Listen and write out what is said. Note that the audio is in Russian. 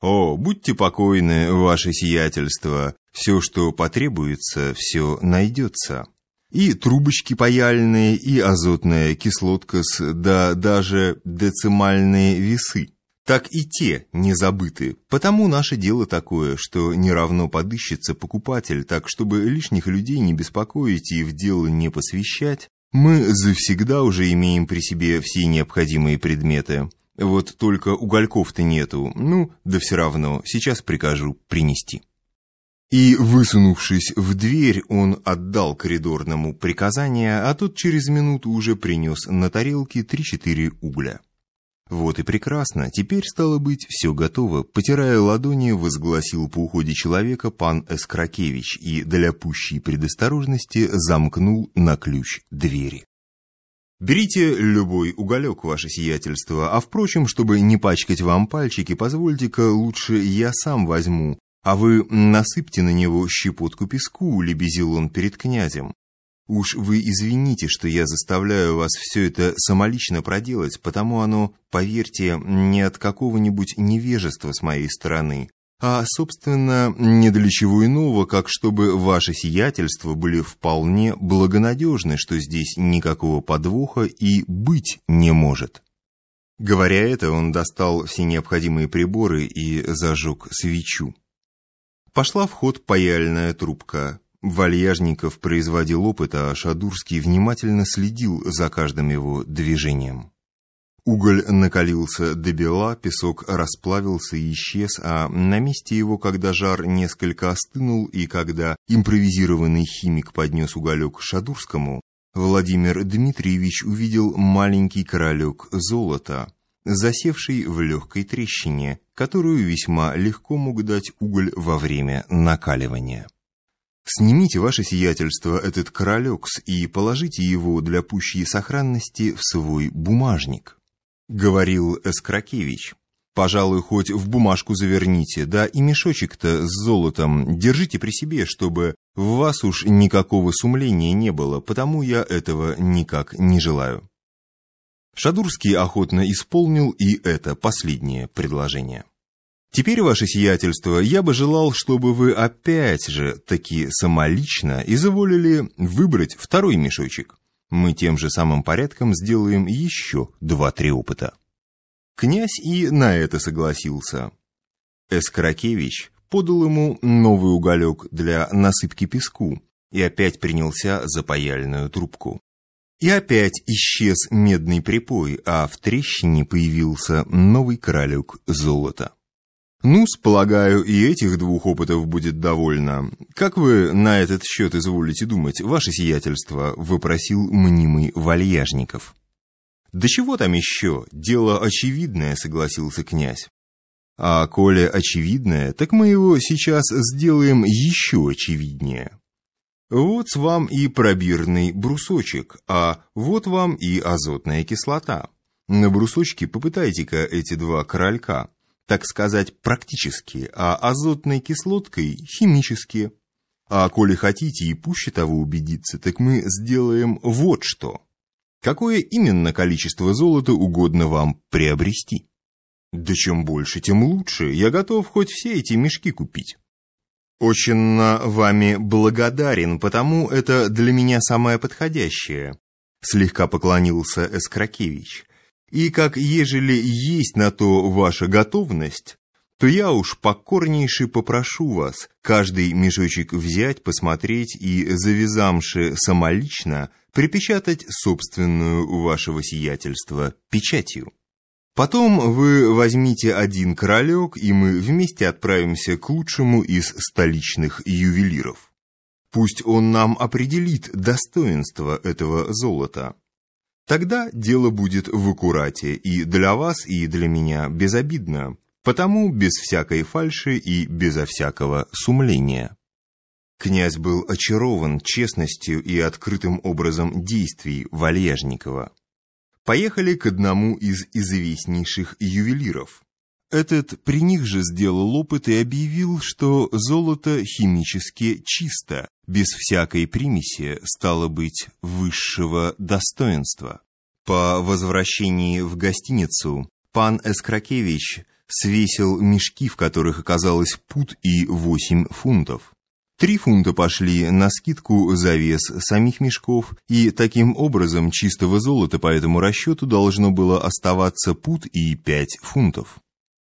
О, будьте покойны, ваше сиятельство, все, что потребуется, все найдется. И трубочки паяльные, и азотная кислотка с, да даже децимальные весы. Так и те не забыты, потому наше дело такое, что не равно подыщется покупатель, так чтобы лишних людей не беспокоить и в дело не посвящать, мы завсегда уже имеем при себе все необходимые предметы. Вот только угольков-то нету, ну, да все равно, сейчас прикажу принести. И, высунувшись в дверь, он отдал коридорному приказание, а тот через минуту уже принес на тарелке три-четыре угля. Вот и прекрасно, теперь, стало быть, все готово. Потирая ладони, возгласил по уходе человека пан Эскракевич и для пущей предосторожности замкнул на ключ двери. Берите любой уголек, ваше сиятельство, а впрочем, чтобы не пачкать вам пальчики, позвольте-ка лучше я сам возьму, а вы насыпьте на него щепотку песку, лебезил он перед князем. Уж вы извините, что я заставляю вас все это самолично проделать, потому оно, поверьте, не от какого-нибудь невежества с моей стороны, а, собственно, не для чего иного, как чтобы ваши сиятельства были вполне благонадежны, что здесь никакого подвоха и быть не может. Говоря это, он достал все необходимые приборы и зажег свечу. Пошла в ход паяльная трубка. Вальяжников производил опыт, а Шадурский внимательно следил за каждым его движением. Уголь накалился до бела, песок расплавился и исчез, а на месте его, когда жар несколько остынул и когда импровизированный химик поднес уголек Шадурскому, Владимир Дмитриевич увидел маленький королек золота, засевший в легкой трещине, которую весьма легко мог дать уголь во время накаливания. Снимите ваше сиятельство этот королёкс и положите его для пущей сохранности в свой бумажник, говорил Эскракевич. Пожалуй, хоть в бумажку заверните, да и мешочек-то с золотом держите при себе, чтобы в вас уж никакого сумления не было, потому я этого никак не желаю. Шадурский охотно исполнил и это последнее предложение. Теперь, ваше сиятельство, я бы желал, чтобы вы опять же таки самолично изволили выбрать второй мешочек. Мы тем же самым порядком сделаем еще два-три опыта. Князь и на это согласился. Эскракевич подал ему новый уголек для насыпки песку и опять принялся за паяльную трубку. И опять исчез медный припой, а в трещине появился новый королек золота. Ну, полагаю, и этих двух опытов будет довольно. Как вы на этот счет изволите думать, ваше сиятельство, выпросил мнимый Вальяжников. Да чего там еще? Дело очевидное, согласился князь. А коли очевидное, так мы его сейчас сделаем еще очевиднее. Вот вам и пробирный брусочек, а вот вам и азотная кислота. На брусочке попытайте-ка эти два королька так сказать, практически, а азотной кислоткой химически. А коли хотите и пуще того убедиться, так мы сделаем вот что. Какое именно количество золота угодно вам приобрести? Да чем больше, тем лучше. Я готов хоть все эти мешки купить. Очень вами благодарен, потому это для меня самое подходящее. Слегка поклонился Эскракевич. И как ежели есть на то ваша готовность, то я уж покорнейше попрошу вас каждый мешочек взять, посмотреть и, завязамши самолично, припечатать собственную вашего сиятельства печатью. Потом вы возьмите один королек, и мы вместе отправимся к лучшему из столичных ювелиров. Пусть он нам определит достоинство этого золота. Тогда дело будет в аккурате и для вас, и для меня безобидно, потому без всякой фальши и безо всякого сумления. Князь был очарован честностью и открытым образом действий Вальяжникова. Поехали к одному из известнейших ювелиров. Этот при них же сделал опыт и объявил, что золото химически чисто, без всякой примеси, стало быть, высшего достоинства. По возвращении в гостиницу пан Эскракевич свесил мешки, в которых оказалось пут и восемь фунтов. Три фунта пошли на скидку за вес самих мешков, и таким образом чистого золота по этому расчету должно было оставаться пут и пять фунтов.